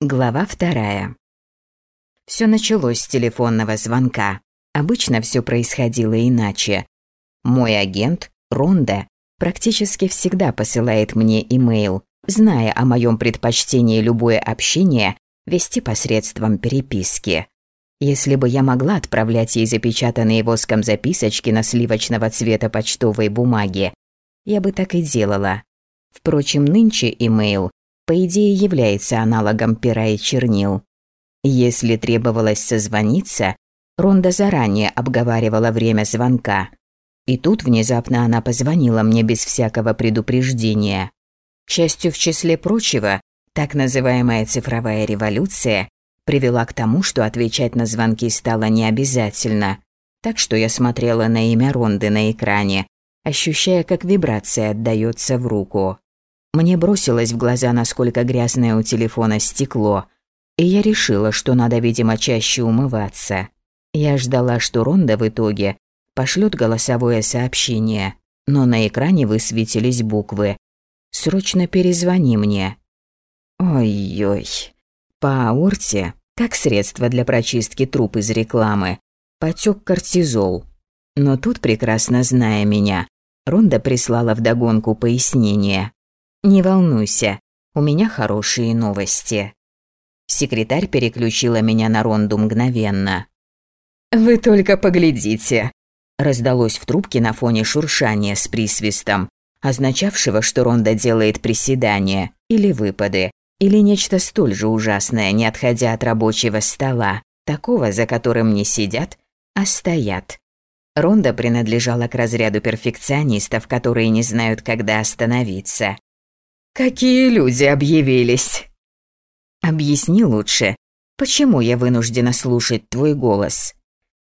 Глава вторая. Все началось с телефонного звонка. Обычно все происходило иначе. Мой агент, Ронда, практически всегда посылает мне имейл, зная о моем предпочтении любое общение вести посредством переписки. Если бы я могла отправлять ей запечатанные воском записочки на сливочного цвета почтовой бумаги, я бы так и делала. Впрочем, нынче имейл по идее является аналогом пера и чернил. Если требовалось созвониться, Ронда заранее обговаривала время звонка. И тут внезапно она позвонила мне без всякого предупреждения. К счастью, в числе прочего, так называемая цифровая революция привела к тому, что отвечать на звонки стало необязательно. Так что я смотрела на имя Ронды на экране, ощущая, как вибрация отдаётся в руку. Мне бросилось в глаза, насколько грязное у телефона стекло, и я решила, что надо, видимо, чаще умываться. Я ждала, что Ронда в итоге пошлет голосовое сообщение, но на экране высветились буквы «Срочно перезвони мне». Ой-ой. По аорте, как средство для прочистки труп из рекламы, потек кортизол. Но тут, прекрасно зная меня, Ронда прислала вдогонку пояснение. «Не волнуйся, у меня хорошие новости». Секретарь переключила меня на Ронду мгновенно. «Вы только поглядите!» Раздалось в трубке на фоне шуршания с присвистом, означавшего, что Ронда делает приседания или выпады, или нечто столь же ужасное, не отходя от рабочего стола, такого, за которым не сидят, а стоят. Ронда принадлежала к разряду перфекционистов, которые не знают, когда остановиться. Какие люди объявились? Объясни лучше, почему я вынуждена слушать твой голос?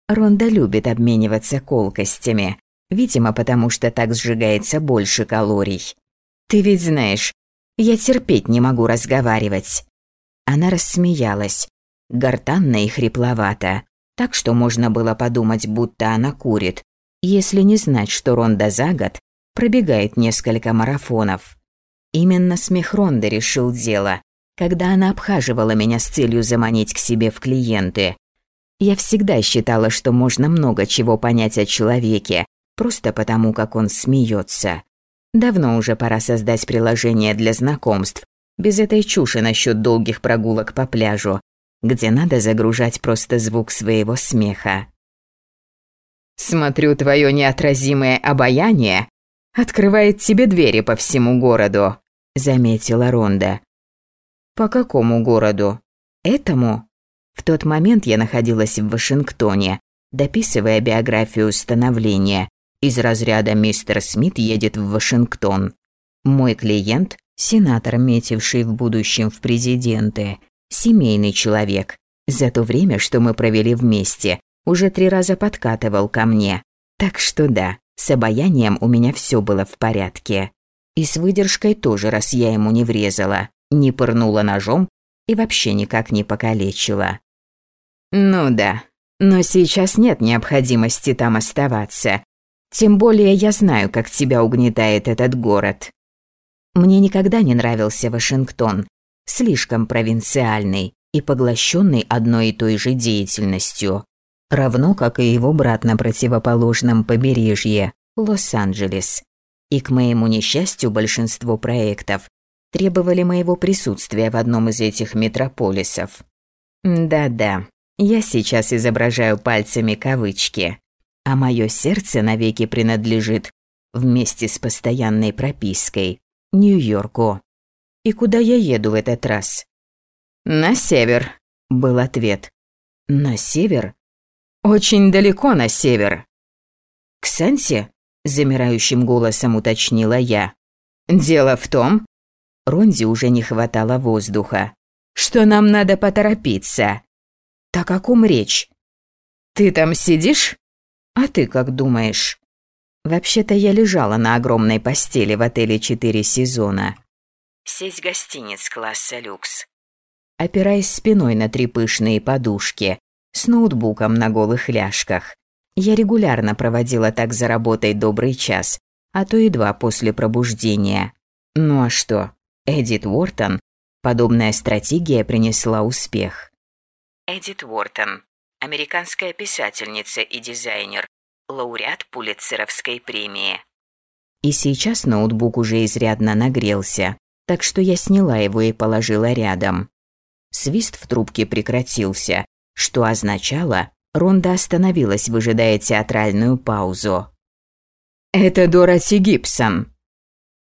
Ронда любит обмениваться колкостями, видимо, потому что так сжигается больше калорий. Ты ведь знаешь, я терпеть не могу разговаривать. Она рассмеялась, гортанно и хрипловато, так что можно было подумать, будто она курит, если не знать, что Ронда за год пробегает несколько марафонов. Именно смех Ронды решил дело, когда она обхаживала меня с целью заманить к себе в клиенты. Я всегда считала, что можно много чего понять о человеке, просто потому, как он смеется. Давно уже пора создать приложение для знакомств, без этой чуши насчет долгих прогулок по пляжу, где надо загружать просто звук своего смеха. «Смотрю, твое неотразимое обаяние открывает тебе двери по всему городу», заметила Ронда. По какому городу? Этому? В тот момент я находилась в Вашингтоне, дописывая биографию становления. Из разряда «Мистер Смит едет в Вашингтон». Мой клиент – сенатор, метивший в будущем в президенты, семейный человек. За то время, что мы провели вместе, уже три раза подкатывал ко мне. Так что да, с обаянием у меня все было в порядке. И с выдержкой тоже, раз я ему не врезала, не пырнула ножом и вообще никак не покалечила. Ну да, но сейчас нет необходимости там оставаться. Тем более я знаю, как тебя угнетает этот город. Мне никогда не нравился Вашингтон, слишком провинциальный и поглощенный одной и той же деятельностью, равно как и его брат на противоположном побережье, Лос-Анджелес. И к моему несчастью большинство проектов требовали моего присутствия в одном из этих метрополисов. Да-да, я сейчас изображаю пальцами кавычки, а мое сердце навеки принадлежит вместе с постоянной пропиской Нью-Йорку. И куда я еду в этот раз? На север, был ответ. На север? Очень далеко на север. К Сансе? замирающим голосом уточнила я. Дело в том, Ронди уже не хватало воздуха, что нам надо поторопиться. Так о ком речь? Ты там сидишь? А ты как думаешь? Вообще-то я лежала на огромной постели в отеле «Четыре сезона». Сеть гостиниц класса люкс. Опираясь спиной на три пышные подушки, с ноутбуком на голых ляжках. Я регулярно проводила так за работой добрый час, а то и два после пробуждения. Ну а что? Эдит Уортон Подобная стратегия принесла успех. Эдит Уортон, американская писательница и дизайнер, лауреат Пулитцеровской премии. И сейчас ноутбук уже изрядно нагрелся, так что я сняла его и положила рядом. Свист в трубке прекратился, что означало, Ронда остановилась, выжидая театральную паузу. «Это Дороти Гибсон».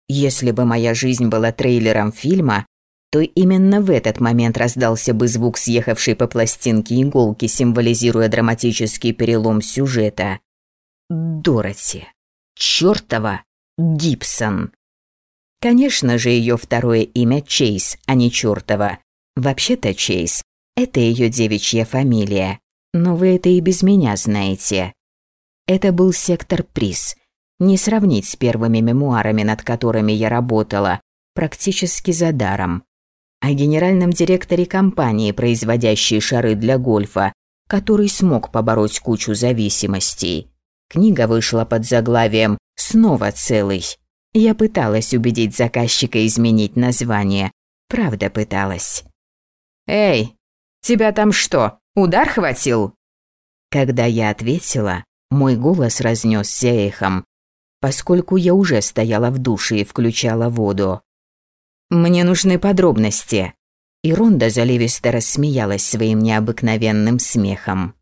Если бы моя жизнь была трейлером фильма, то именно в этот момент раздался бы звук съехавшей по пластинке иголки, символизируя драматический перелом сюжета. Дороти. Чёртова Гибсон. Конечно же, ее второе имя Чейз, а не чёртова. Вообще-то Чейз – это ее девичья фамилия. Но вы это и без меня знаете. Это был сектор приз. Не сравнить с первыми мемуарами, над которыми я работала, практически за даром о генеральном директоре компании, производящей шары для гольфа, который смог побороть кучу зависимостей. Книга вышла под заглавием «Снова целый». Я пыталась убедить заказчика изменить название. Правда пыталась. «Эй, тебя там что, удар хватил?» Когда я ответила, мой голос разнесся эхом, поскольку я уже стояла в душе и включала воду. Мне нужны подробности». И Ронда заливисто рассмеялась своим необыкновенным смехом.